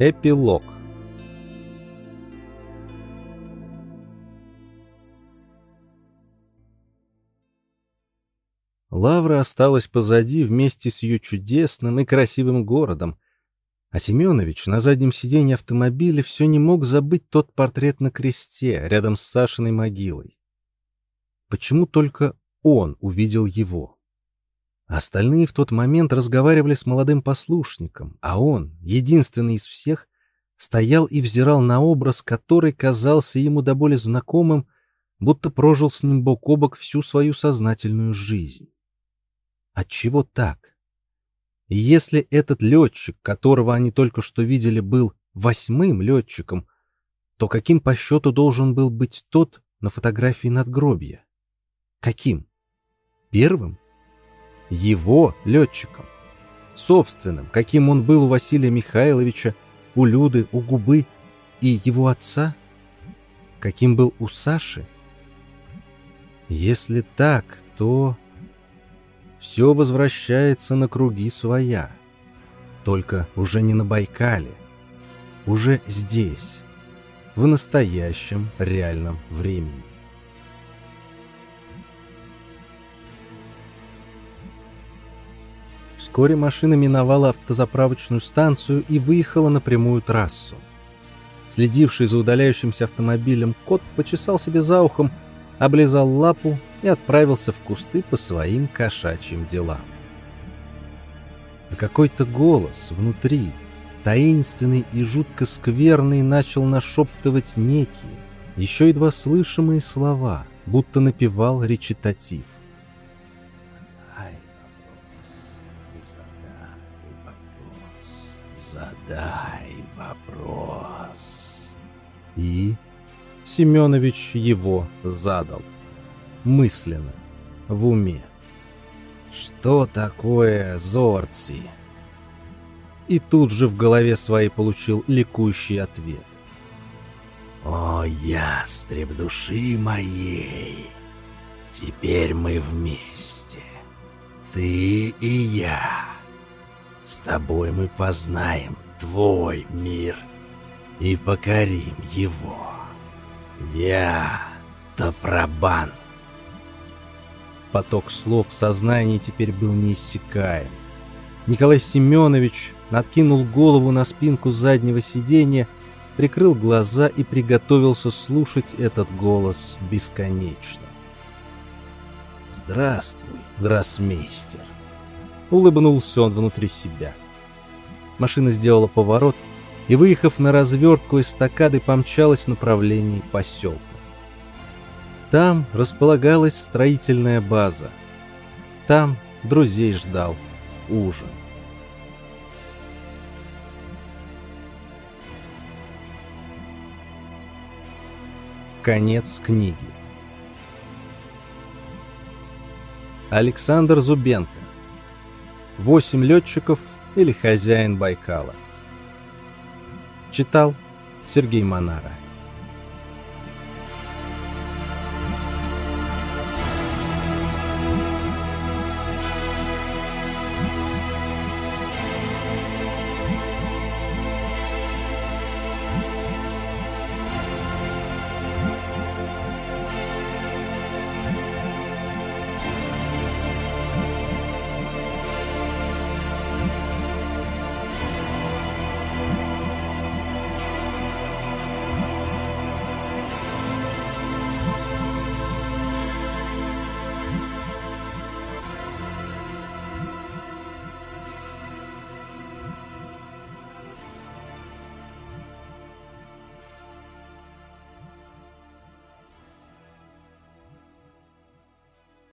Эпилог Лавра осталась позади вместе с ее чудесным и красивым городом, а Семенович на заднем сиденье автомобиля все не мог забыть тот портрет на кресте рядом с Сашиной могилой. Почему только он увидел его? Остальные в тот момент разговаривали с молодым послушником, а он, единственный из всех, стоял и взирал на образ, который казался ему до боли знакомым, будто прожил с ним бок о бок всю свою сознательную жизнь. Отчего так? Если этот летчик, которого они только что видели, был восьмым летчиком, то каким по счету должен был быть тот на фотографии надгробья? Каким? Первым? Его летчиком. Собственным, каким он был у Василия Михайловича, у Люды, у Губы и его отца? Каким был у Саши? Если так, то все возвращается на круги своя. Только уже не на Байкале, уже здесь, в настоящем реальном времени. Вскоре машина миновала автозаправочную станцию и выехала на прямую трассу. Следивший за удаляющимся автомобилем кот почесал себе за ухом, облизал лапу и отправился в кусты по своим кошачьим делам. А какой-то голос внутри, таинственный и жутко скверный, начал нашептывать некие, еще едва слышимые слова, будто напевал речитатив. Вопрос. И Семенович его задал мысленно, в уме. Что такое Зорци? И тут же в голове своей получил ликующий ответ. «О, ястреб души моей! Теперь мы вместе, ты и я. С тобой мы познаем твой мир и покорим его. Я — Топрабан». Поток слов в сознании теперь был неиссякаем. Николай Семенович откинул голову на спинку заднего сиденья, прикрыл глаза и приготовился слушать этот голос бесконечно. «Здравствуй, гроссмейстер!» Улыбнулся он внутри себя. Машина сделала поворот и, выехав на развертку эстакады, помчалась в направлении поселка. Там располагалась строительная база. Там друзей ждал ужин. Конец книги. Александр Зубенко. Восемь летчиков или хозяин Байкала. Читал Сергей Монара.